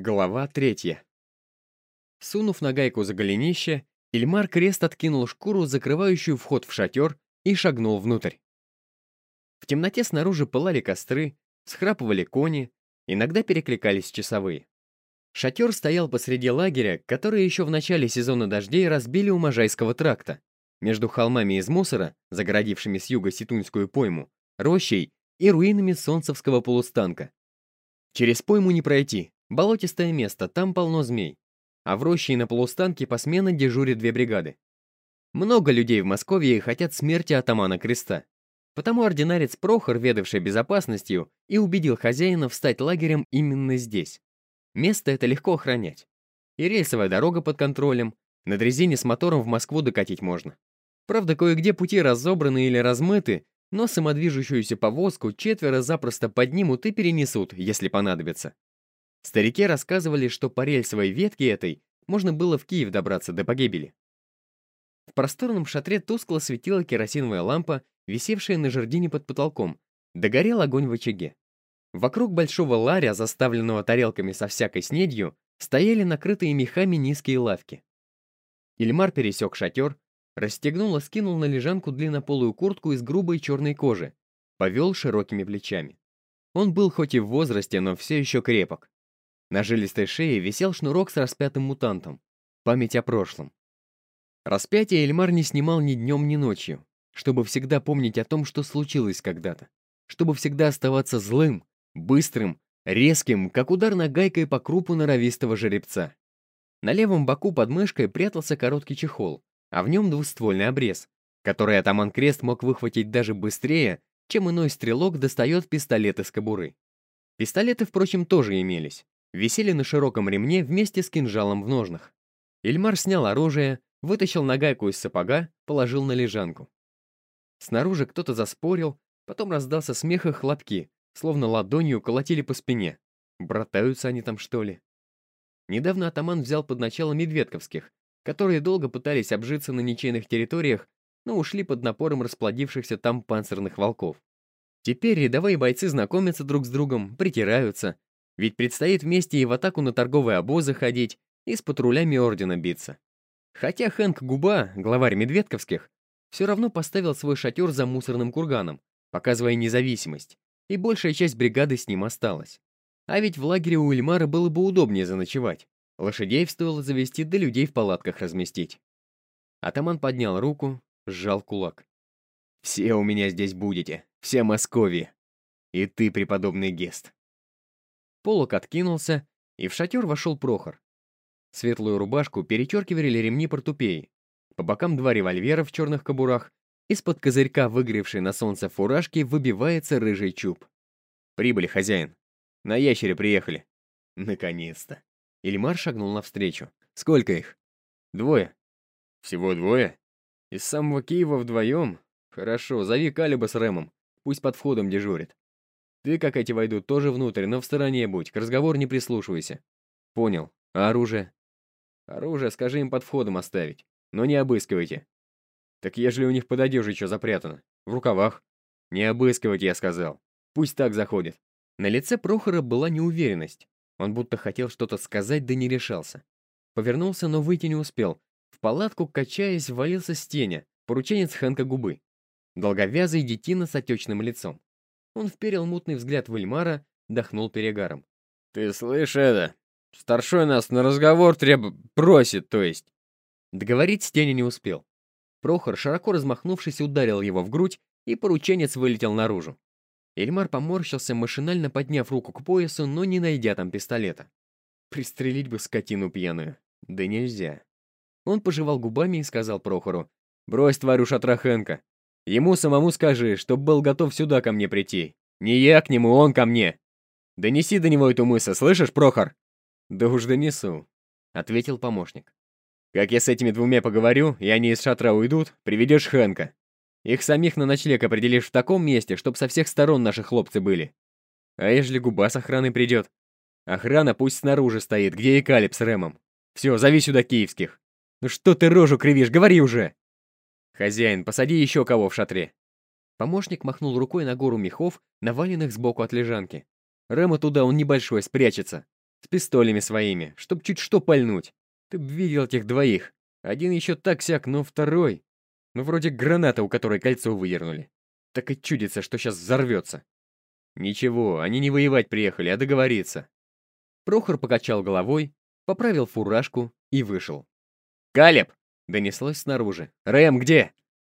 Глава третья. Сунув на гайку за голенище, Ильмар крест откинул шкуру, закрывающую вход в шатер, и шагнул внутрь. В темноте снаружи пылали костры, схрапывали кони, иногда перекликались часовые. Шатер стоял посреди лагеря, который еще в начале сезона дождей разбили у Можайского тракта, между холмами из мусора, загородившими с юга Ситуньскую пойму, рощей и руинами Солнцевского полустанка. Через пойму не пройти, Болотистое место, там полно змей. А в роще и на полустанке посменно дежурят две бригады. Много людей в Москве хотят смерти атамана Креста. Потому ординарец Прохор, ведавший безопасностью, и убедил хозяина встать лагерем именно здесь. Место это легко охранять. И рельсовая дорога под контролем, на дрезине с мотором в Москву докатить можно. Правда, кое-где пути разобраны или размыты, но самодвижущуюся повозку четверо запросто поднимут и перенесут, если понадобится. Старики рассказывали, что по рельсовой ветке этой можно было в Киев добраться до погибели. В просторном шатре тускло светила керосиновая лампа, висевшая на жердине под потолком. Догорел огонь в очаге. Вокруг большого ларя, заставленного тарелками со всякой снедью, стояли накрытые мехами низкие лавки. Ильмар пересек шатер, расстегнул и скинул на лежанку длиннополую куртку из грубой черной кожи, повел широкими плечами. Он был хоть и в возрасте, но все еще крепок. На жилистой шее висел шнурок с распятым мутантом. Память о прошлом. Распятие Эльмар не снимал ни днем, ни ночью, чтобы всегда помнить о том, что случилось когда-то. Чтобы всегда оставаться злым, быстрым, резким, как удар нагайкой по крупу норовистого жеребца. На левом боку под мышкой прятался короткий чехол, а в нем двуствольный обрез, который атаман Крест мог выхватить даже быстрее, чем иной стрелок достает пистолет из кобуры. Пистолеты, впрочем, тоже имелись, висели на широком ремне вместе с кинжалом в ножнах. Ильмар снял оружие, вытащил нагайку из сапога, положил на лежанку. Снаружи кто-то заспорил, потом раздался смех и хлопки, словно ладонью колотили по спине. Братаются они там, что ли? Недавно атаман взял под начало медведковских, которые долго пытались обжиться на ничейных территориях, но ушли под напором расплодившихся там панцирных волков. Теперь рядовые бойцы знакомятся друг с другом, притираются, ведь предстоит вместе и в атаку на торговые обозы ходить, и с патрулями ордена биться. Хотя Хэнк Губа, главарь Медведковских, все равно поставил свой шатер за мусорным курганом, показывая независимость, и большая часть бригады с ним осталась. А ведь в лагере у Ильмара было бы удобнее заночевать. Лошадей стоило завести, да людей в палатках разместить. Атаман поднял руку, сжал кулак. «Все у меня здесь будете, все Московия. И ты, преподобный Гест. Полок откинулся, и в шатер вошел Прохор. Светлую рубашку перечеркивали ремни портупеи. По бокам два револьвера в черных кобурах. Из-под козырька, выгоревшей на солнце фуражки, выбивается рыжий чуб. «Прибыли, хозяин. На ящере приехали». «Наконец-то». Ильмар шагнул навстречу. «Сколько их?» «Двое». «Всего двое? Из самого Киева вдвоем? Хорошо, зови Калиба с Рэмом. Пусть под входом дежурит. Ты, как эти войдут, тоже внутрь, но в стороне будь, к разговору не прислушивайся. Понял. А оружие? Оружие скажи им под входом оставить, но не обыскивайте. Так ежели у них под одеждой что запрятано? В рукавах? Не обыскивать, я сказал. Пусть так заходит. На лице Прохора была неуверенность. Он будто хотел что-то сказать, да не решался. Повернулся, но выйти не успел. В палатку, качаясь, валился Стеня, порученец Хэнка Губы. Долговязый детина с отечным лицом. Он вперил мутный взгляд в Эльмара, дохнул перегаром. «Ты слышишь это? Старшой нас на разговор треб... просит, то есть». Договорить Стеня не успел. Прохор, широко размахнувшись, ударил его в грудь, и порученец вылетел наружу. Эльмар поморщился, машинально подняв руку к поясу, но не найдя там пистолета. Пристрелить бы скотину пьяную. Да нельзя. Он пожевал губами и сказал Прохору, «Брось тварю Шатрахенко. Ему самому скажи, чтоб был готов сюда ко мне прийти. Не я к нему, он ко мне. Донеси до него эту мысль, слышишь, Прохор? Да уж донесу, ответил помощник. Как я с этими двумя поговорю, и они из шатра уйдут, приведешь Хэнка. Их самих на ночлег определишь в таком месте, чтоб со всех сторон наши хлопцы были. А ежели губа с охраной придет? Охрана пусть снаружи стоит, где и Калиб с Рэмом. Все, зови сюда киевских. Ну что ты рожу кривишь, говори уже! «Хозяин, посади еще кого в шатре». Помощник махнул рукой на гору мехов, наваленных сбоку от лежанки. «Рэма туда, он небольшой, спрячется. С пистолями своими, чтоб чуть что пальнуть. Ты б видел этих двоих. Один еще так-сяк, но второй... Ну, вроде граната, у которой кольцо выдернули. Так и чудится, что сейчас взорвется. Ничего, они не воевать приехали, а договориться. Прохор покачал головой, поправил фуражку и вышел. «Калеб!» — донеслось снаружи. «Рэм, где?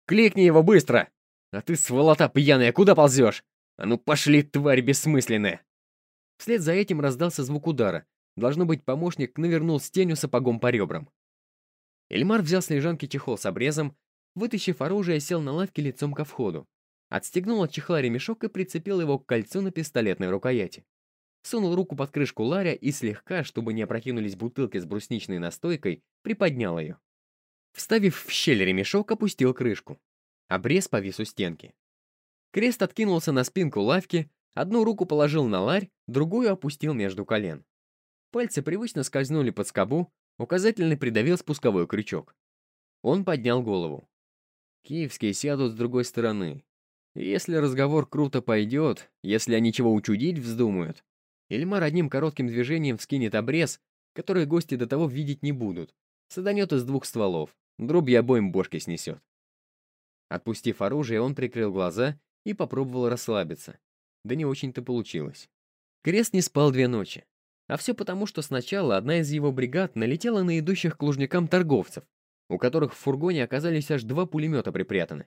Кликни его быстро! А ты, сволота пьяная, куда ползешь? А ну пошли, тварь бессмысленная!» Вслед за этим раздался звук удара. Должно быть, помощник навернул стеню сапогом по ребрам. Эльмар взял с лежанки чехол с обрезом, вытащив оружие, сел на лавке лицом ко входу. Отстегнул от чехла ремешок и прицепил его к кольцу на пистолетной рукояти. Сунул руку под крышку ларя и слегка, чтобы не опрокинулись бутылки с брусничной настойкой, приподнял ее. Вставив в щель ремешок, опустил крышку. Обрез повис у стенки. Крест откинулся на спинку лавки, одну руку положил на ларь, другую опустил между колен. Пальцы привычно скользнули под скобу, указательный придавил спусковой крючок. Он поднял голову. Киевские сядут с другой стороны. если разговор круто пойдет, если они чего учудить вздумают, Ильмар одним коротким движением вскинет обрез, который гости до того видеть не будут, саданет из двух стволов, дробь обоим бошки снесет. Отпустив оружие, он прикрыл глаза и попробовал расслабиться. Да не очень-то получилось. Крест не спал две ночи. А все потому, что сначала одна из его бригад налетела на идущих к лужникам торговцев, у которых в фургоне оказались аж два пулемета припрятаны.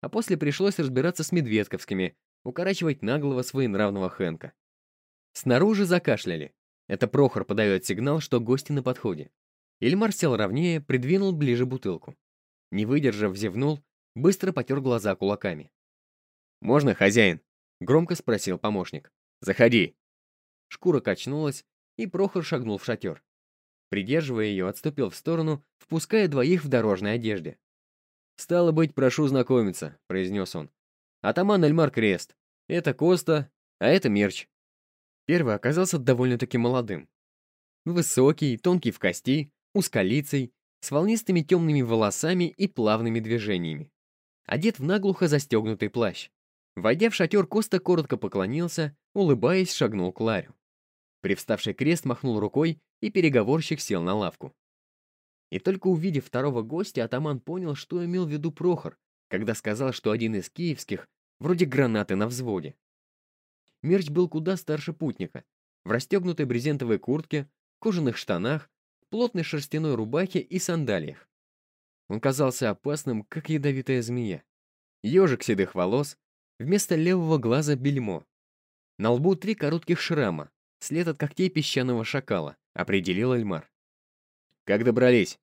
А после пришлось разбираться с медведковскими, укорачивать наглого своенравного Хэнка. Снаружи закашляли. Это Прохор подает сигнал, что гости на подходе. Ильмар сел ровнее, придвинул ближе бутылку. Не выдержав, зевнул, быстро потер глаза кулаками. «Можно, хозяин?» — громко спросил помощник. «Заходи». Шкура качнулась, и Прохор шагнул в шатер. Придерживая ее, отступил в сторону, впуская двоих в дорожной одежде. «Стало быть, прошу знакомиться», — произнес он. «Атаман Эльмар Крест. Это Коста, а это Мерч». Первый оказался довольно-таки молодым. Высокий, тонкий в кости, узколицей, с волнистыми темными волосами и плавными движениями. Одет в наглухо застегнутый плащ. Войдя в шатер, Коста коротко поклонился, улыбаясь, шагнул к Ларю. Привставший крест махнул рукой, и переговорщик сел на лавку. И только увидев второго гостя, атаман понял, что имел в виду Прохор, когда сказал, что один из киевских вроде гранаты на взводе. Мерч был куда старше путника, в расстегнутой брезентовой куртке, кожаных штанах, плотной шерстяной рубахе и сандалиях. Он казался опасным, как ядовитая змея. Ежик седых волос, вместо левого глаза бельмо. На лбу три коротких шрама, След от когтей песчаного шакала, определил Эльмар. Как добрались?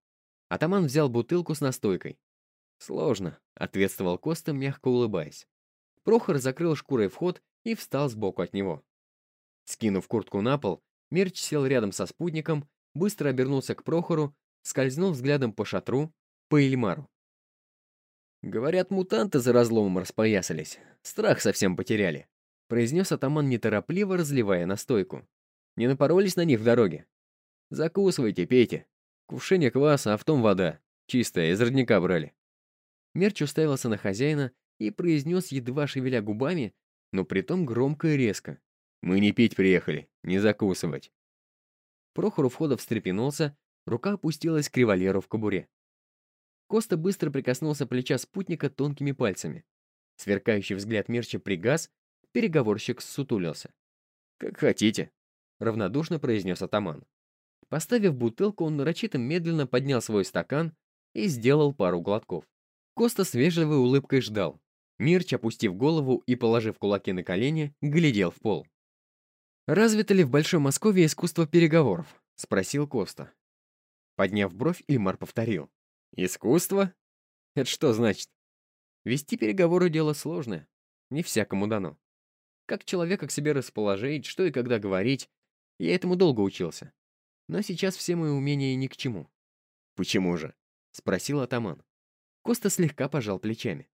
Атаман взял бутылку с настойкой. Сложно, ответствовал Коста, мягко улыбаясь. Прохор закрыл шкурой вход и встал сбоку от него. Скинув куртку на пол, Мерч сел рядом со спутником, быстро обернулся к Прохору, скользнул взглядом по шатру, по Эльмару. Говорят, мутанты за разломом распоясались, страх совсем потеряли произнес атаман неторопливо, разливая настойку. «Не напоролись на них в дороге? Закусывайте, пейте. Кувшине кваса, а в том вода. Чистая, из родника брали». Мерч уставился на хозяина и произнес, едва шевеля губами, но притом громко и резко. «Мы не пить приехали, не закусывать». Прохор у входа встрепенулся, рука опустилась к револьверу в кобуре. Коста быстро прикоснулся плеча спутника тонкими пальцами. Сверкающий взгляд Мерча пригас, Переговорщик сутулился. «Как хотите», — равнодушно произнес атаман. Поставив бутылку, он нарочито медленно поднял свой стакан и сделал пару глотков. Коста с вежливой улыбкой ждал. Мирч, опустив голову и положив кулаки на колени, глядел в пол. «Развито ли в Большой Москве искусство переговоров?» — спросил Коста. Подняв бровь, Ильмар повторил. «Искусство? Это что значит?» «Вести переговоры — дело сложное. Не всякому дано. Как человека к себе расположить, что и когда говорить. Я этому долго учился. Но сейчас все мои умения ни к чему. «Почему же?» — спросил атаман. Коста слегка пожал плечами.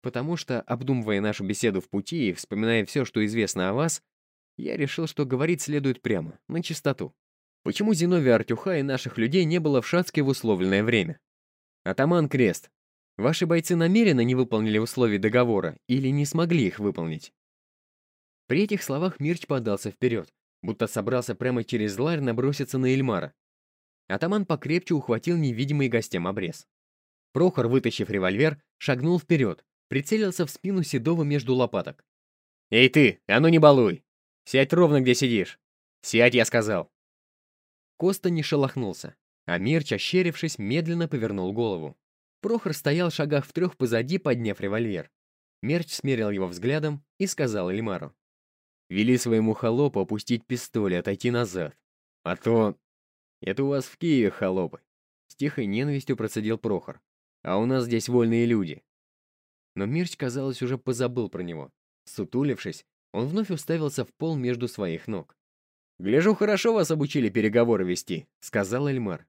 «Потому что, обдумывая нашу беседу в пути и вспоминая все, что известно о вас, я решил, что говорить следует прямо, на чистоту. Почему Зиновия Артюха и наших людей не было в Шацке в условленное время? Атаман Крест, ваши бойцы намеренно не выполнили условия договора или не смогли их выполнить? При этих словах Мирч подался вперед, будто собрался прямо через ларь наброситься на Эльмара. Атаман покрепче ухватил невидимый гостям обрез. Прохор, вытащив револьвер, шагнул вперед, прицелился в спину Седова между лопаток. «Эй ты, а ну не балуй! Сядь ровно, где сидишь! Сядь, я сказал!» Коста не шелохнулся, а Мирч, ощерившись, медленно повернул голову. Прохор стоял в шагах в трех позади, подняв револьвер. Мерч смерил его взглядом и сказал Эльмару. «Вели своему холопу опустить пистоль и отойти назад. А то... Это у вас в Киеве холопы». С тихой ненавистью процедил Прохор. «А у нас здесь вольные люди». Но Мирч, казалось, уже позабыл про него. Сутулившись, он вновь уставился в пол между своих ног. «Гляжу, хорошо вас обучили переговоры вести», — сказал Эльмар.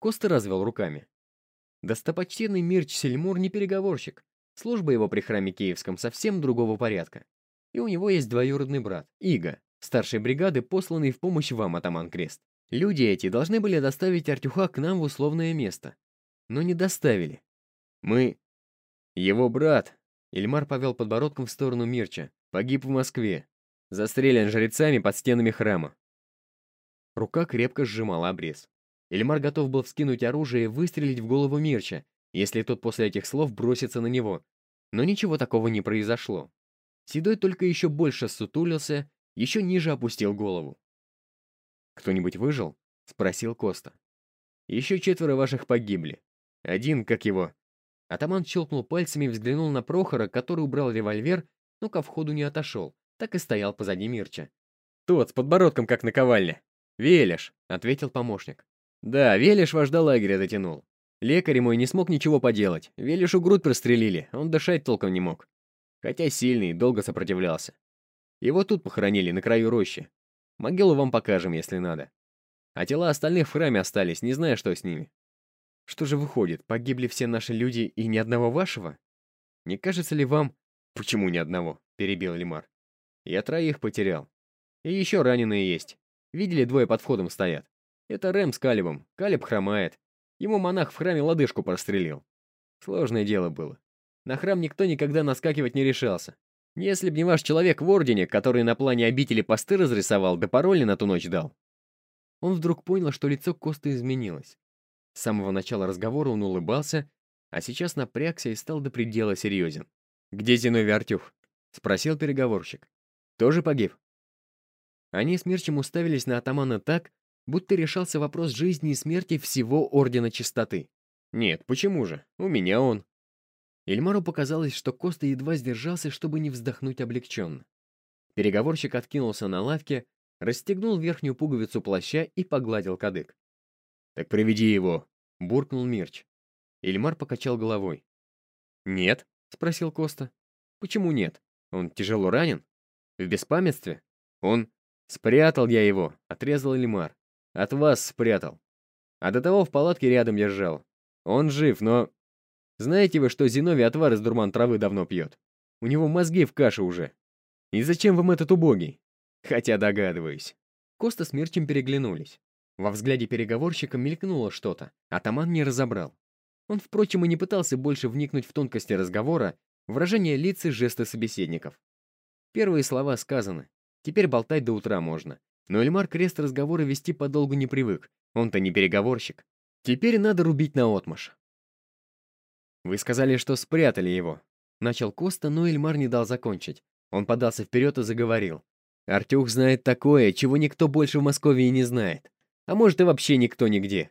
Коста развел руками. Достопочтенный Мирч Сельмур не переговорщик. Служба его при храме Киевском совсем другого порядка. И у него есть двоюродный брат, Ига, старшей бригады, посланный в помощь вам, атаман Крест. Люди эти должны были доставить Артюха к нам в условное место. Но не доставили. Мы... Его брат... Ильмар повел подбородком в сторону Мирча. Погиб в Москве. Застрелен жрецами под стенами храма. Рука крепко сжимала обрез. Эльмар готов был вскинуть оружие и выстрелить в голову Мирча, если тот после этих слов бросится на него. Но ничего такого не произошло. Седой только еще больше сутулился, еще ниже опустил голову. «Кто-нибудь выжил?» — спросил Коста. «Еще четверо ваших погибли. Один, как его...» Атаман щелкнул пальцами и взглянул на Прохора, который убрал револьвер, но ко входу не отошел, так и стоял позади Мирча. «Тот, с подбородком, как наковальня. Велиш», — ответил помощник. Да, Велиш вожда лагеря затянул. Лекарь мой не смог ничего поделать. Велишу грудь прострелили, он дышать толком не мог. Хотя сильный, долго сопротивлялся. Его тут похоронили, на краю рощи. Могилу вам покажем, если надо. А тела остальных в храме остались, не зная, что с ними. Что же выходит, погибли все наши люди и ни одного вашего? Не кажется ли вам... Почему ни одного? Перебил Лимар. Я троих потерял. И еще раненые есть. Видели, двое под входом стоят. Это Рэм с Калибом. Калиб хромает. Ему монах в храме лодыжку прострелил. Сложное дело было. На храм никто никогда наскакивать не решался. Если б не ваш человек в Ордене, который на плане обители посты разрисовал, да пароли на ту ночь дал. Он вдруг понял, что лицо Коста изменилось. С самого начала разговора он улыбался, а сейчас напрягся и стал до предела серьезен. «Где Зиновий Артюх?» — спросил переговорщик. «Тоже погиб?» Они с Мирчем уставились на атамана так, будто решался вопрос жизни и смерти всего Ордена Чистоты. Нет, почему же? У меня он. Эльмару показалось, что Коста едва сдержался, чтобы не вздохнуть облегченно. Переговорщик откинулся на лавке, расстегнул верхнюю пуговицу плаща и погладил кадык. «Так приведи его», — буркнул Мирч. Эльмар покачал головой. «Нет?» — спросил Коста. «Почему нет? Он тяжело ранен? В беспамятстве? Он...» «Спрятал я его», — отрезал Эльмар. От вас спрятал. А до того в палатке рядом держал. Он жив, но... Знаете вы, что Зиновий отвар из дурман травы давно пьет? У него мозги в каше уже. И зачем вам этот убогий? Хотя догадываюсь. Коста с Мирчем переглянулись. Во взгляде переговорщика мелькнуло что-то, а Таман не разобрал. Он, впрочем, и не пытался больше вникнуть в тонкости разговора, выражение лиц и жесты собеседников. Первые слова сказаны. Теперь болтать до утра можно. Но Эльмар Крест разговоры вести подолгу не привык. Он-то не переговорщик. Теперь надо рубить на отмаш. «Вы сказали, что спрятали его». Начал Коста, но Эльмар не дал закончить. Он подался вперед и заговорил. «Артюх знает такое, чего никто больше в Москве и не знает. А может, и вообще никто нигде.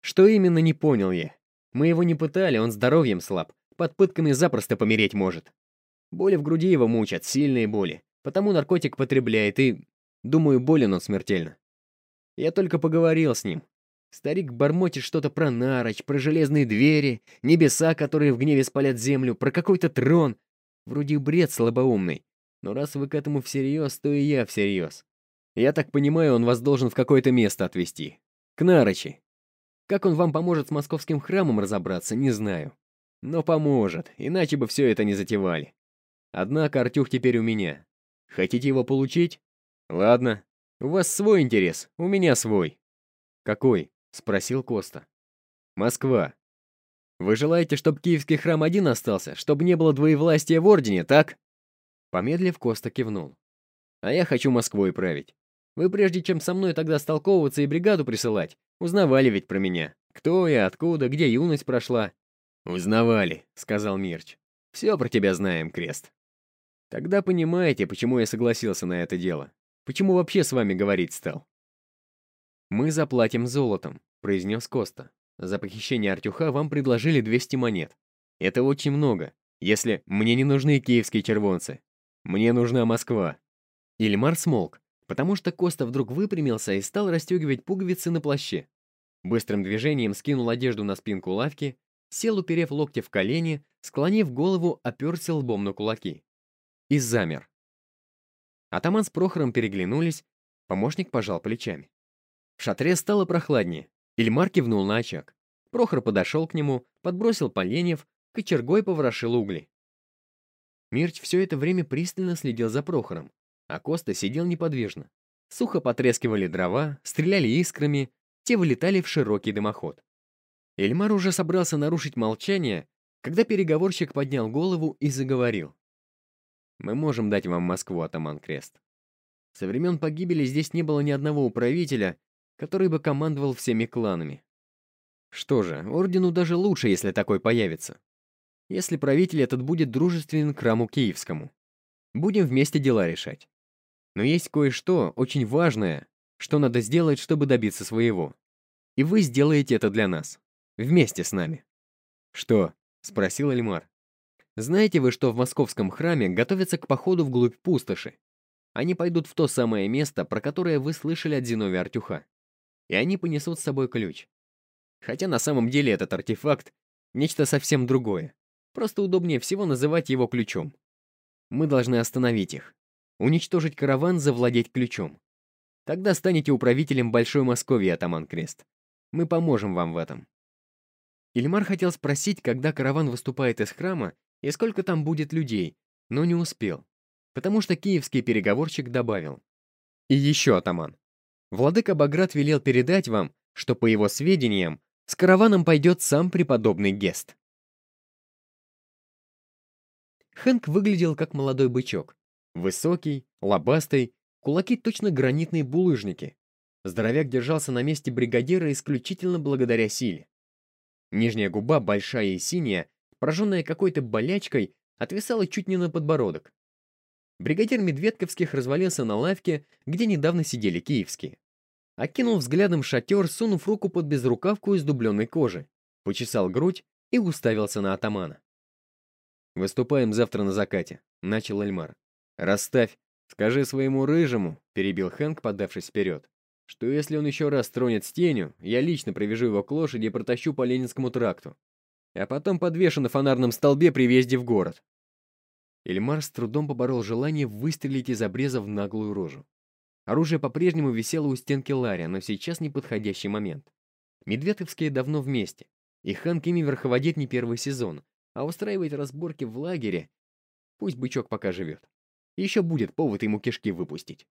Что именно, не понял я. Мы его не пытали, он здоровьем слаб. Под пытками запросто помереть может. Боли в груди его мучат, сильные боли. Потому наркотик потребляет и... Думаю, болен он смертельно. Я только поговорил с ним. Старик бормочет что-то про нароч, про железные двери, небеса, которые в гневе спалят землю, про какой-то трон. Вроде бред слабоумный. Но раз вы к этому всерьез, то и я всерьез. Я так понимаю, он вас должен в какое-то место отвезти. К Нарочи. Как он вам поможет с московским храмом разобраться, не знаю. Но поможет, иначе бы все это не затевали. Однако Артюх теперь у меня. Хотите его получить? «Ладно, у вас свой интерес, у меня свой». «Какой?» — спросил Коста. «Москва. Вы желаете, чтобы Киевский храм один остался, чтобы не было двоевластия в Ордене, так?» Помедлив, Коста кивнул. «А я хочу Москвой править. Вы прежде чем со мной тогда столковываться и бригаду присылать, узнавали ведь про меня. Кто я, откуда, где юность прошла. «Узнавали», — сказал Мирч. «Все про тебя знаем, Крест». Тогда понимаете, почему я согласился на это дело. Почему вообще с вами говорить стал. «Мы заплатим золотом», — произнес Коста. «За похищение Артюха вам предложили 200 монет. Это очень много, если мне не нужны киевские червонцы. Мне нужна Москва». Ильмар смолк, потому что Коста вдруг выпрямился и стал расстегивать пуговицы на плаще. Быстрым движением скинул одежду на спинку лавки сел, уперев локти в колени, склонив голову, оперся лбом на кулаки. И замер. Атаман с Прохором переглянулись, помощник пожал плечами. В шатре стало прохладнее. Ильмар кивнул на очаг. Прохор подошел к нему, подбросил поленьев, кочергой поворошил угли. Мирч все это время пристально следил за Прохором, а Коста сидел неподвижно. Сухо потрескивали дрова, стреляли искрами, те вылетали в широкий дымоход. Эльмар уже собрался нарушить молчание, когда переговорщик поднял голову и заговорил. «Мы можем дать вам Москву, атаман Крест. Со времен погибели здесь не было ни одного управителя, который бы командовал всеми кланами. Что же, ордену даже лучше, если такой появится. Если правитель этот будет дружественен к храму Киевскому. Будем вместе дела решать. Но есть кое-что очень важное, что надо сделать, чтобы добиться своего. И вы сделаете это для нас. Вместе с нами». «Что?» — спросил Эльмар. «Знаете вы, что в московском храме готовятся к походу вглубь пустоши? Они пойдут в то самое место, про которое вы слышали от Зиновия Артюха. И они понесут с собой ключ. Хотя на самом деле этот артефакт — нечто совсем другое. Просто удобнее всего называть его ключом. Мы должны остановить их. Уничтожить караван, завладеть ключом. Тогда станете управителем Большой Московии, атаман Крест. Мы поможем вам в этом. Ильмар хотел спросить, когда караван выступает из храма и сколько там будет людей, но не успел, потому что киевский переговорщик добавил. «И еще, атаман. Владыка Баграт велел передать вам, что, по его сведениям, с караваном пойдет сам преподобный Гест». Хэнк выглядел как молодой бычок. Высокий, лобастый, кулаки точно гранитные булыжники. Здоровяк держался на месте бригадира исключительно благодаря силе. Нижняя губа, большая и синяя, пораженная какой-то болячкой, отвисала чуть не на подбородок. Бригадир Медведковских развалился на лавке, где недавно сидели киевские. Окинул взглядом шатер, сунув руку под безрукавку из дубленной кожи, почесал грудь и уставился на атамана. «Выступаем завтра на закате», — начал Эльмар. «Расставь, скажи своему рыжему», — перебил Хэнк, подавшись вперед что если он еще раз тронет с я лично привяжу его к лошади и протащу по Ленинскому тракту. А потом подвешу на фонарном столбе при въезде в город. Эльмар с трудом поборол желание выстрелить из обреза в наглую рожу. Оружие по-прежнему висело у стенки Ларя, но сейчас неподходящий момент. Медведовские давно вместе, и Ханк ими верховодит не первый сезон, а устраивает разборки в лагере. Пусть бычок пока живет. Еще будет повод ему кишки выпустить.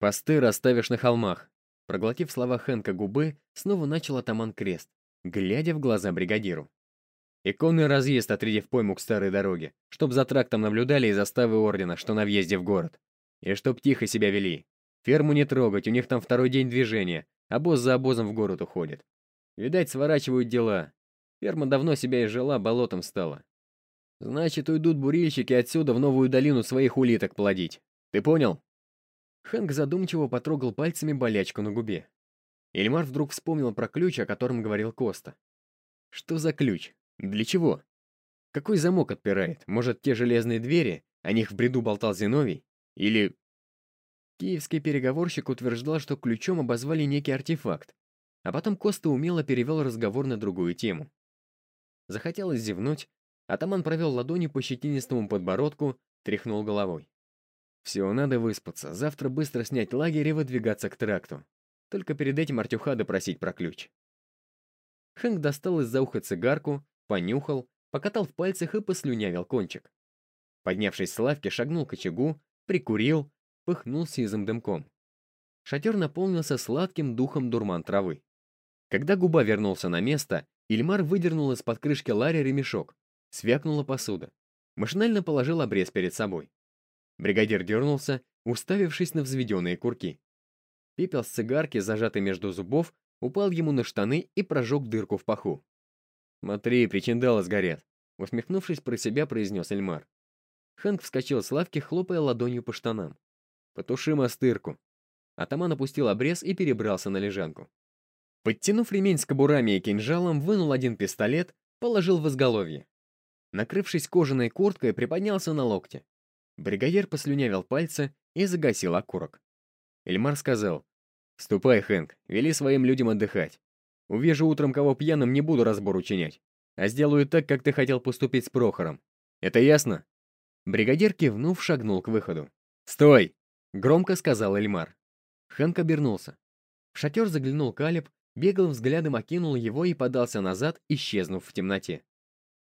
«Посты расставишь на холмах». Проглотив слова Хэнка губы, снова начал атаман Крест, глядя в глаза бригадиру. «Иконный разъезд отрядив пойму к старой дороге, чтоб за трактом наблюдали и заставы ордена, что на въезде в город. И чтоб тихо себя вели. Ферму не трогать, у них там второй день движения, а босс за обозом в город уходит. Видать, сворачивают дела. Ферма давно себя изжила, болотом стала. Значит, уйдут бурильщики отсюда в новую долину своих улиток плодить. Ты понял?» Хэнк задумчиво потрогал пальцами болячку на губе. Эльмар вдруг вспомнил про ключ, о котором говорил Коста. Что за ключ? Для чего? Какой замок отпирает? Может, те железные двери? О них в бреду болтал Зиновий? Или... Киевский переговорщик утверждал, что ключом обозвали некий артефакт, а потом Коста умело перевел разговор на другую тему. Захотелось зевнуть, атаман провел ладони по щетинистому подбородку, тряхнул головой. Все, надо выспаться, завтра быстро снять лагерь и выдвигаться к тракту. Только перед этим Артюха допросить про ключ. Хэнк достал из-за уха цигарку, понюхал, покатал в пальцах и послюнявил кончик. Поднявшись с лавки, шагнул к очагу, прикурил, пыхнул сизым дымком. Шатер наполнился сладким духом дурман травы. Когда губа вернулся на место, Ильмар выдернул из-под крышки Ларри ремешок. Свякнула посуда. Машинально положил обрез перед собой. Бригадир дернулся, уставившись на взведенные курки. Пепел с цигарки, зажатый между зубов, упал ему на штаны и прожег дырку в паху. «Смотри, причиндалы сгорят», — усмехнувшись про себя, произнес Эльмар. Хэнк вскочил с лавки, хлопая ладонью по штанам. «Потуши мастырку». Атаман опустил обрез и перебрался на лежанку. Подтянув ремень с кобурами и кинжалом, вынул один пистолет, положил в изголовье. Накрывшись кожаной курткой, приподнялся на локте. Бригадир послюнявил пальцы и загасил окурок. Эльмар сказал, «Ступай, Хэнк, вели своим людям отдыхать. Увижу утром кого пьяным, не буду разбор учинять, а сделаю так, как ты хотел поступить с Прохором. Это ясно?» Бригадир, кивнув, шагнул к выходу. «Стой!» — громко сказал Эльмар. Хэнк обернулся. В шатер заглянул Калиб, беглым взглядом окинул его и подался назад, исчезнув в темноте.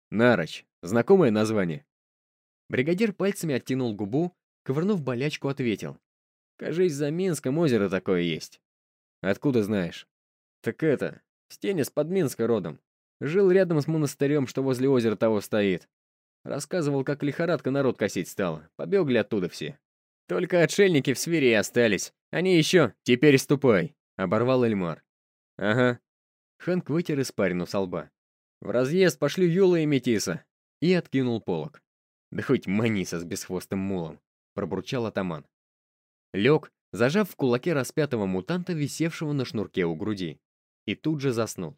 «Нароч. Знакомое название?» Бригадир пальцами оттянул губу, ковырнув болячку, ответил. «Кажись, за Минском озеро такое есть». «Откуда знаешь?» «Так это, Стенис под Минска родом. Жил рядом с монастырем, что возле озера того стоит. Рассказывал, как лихорадка народ косить стала. Побегли оттуда все. Только отшельники в свире и остались. Они еще, теперь ступай», — оборвал Эльмар. «Ага». Хэнк вытер испарину со лба. «В разъезд пошлю Юла и Метиса». И откинул полок. «Да хоть Маниса с бесхвостым мулом», — пробурчал атаман. Лег, зажав в кулаке распятого мутанта, висевшего на шнурке у груди. И тут же заснул.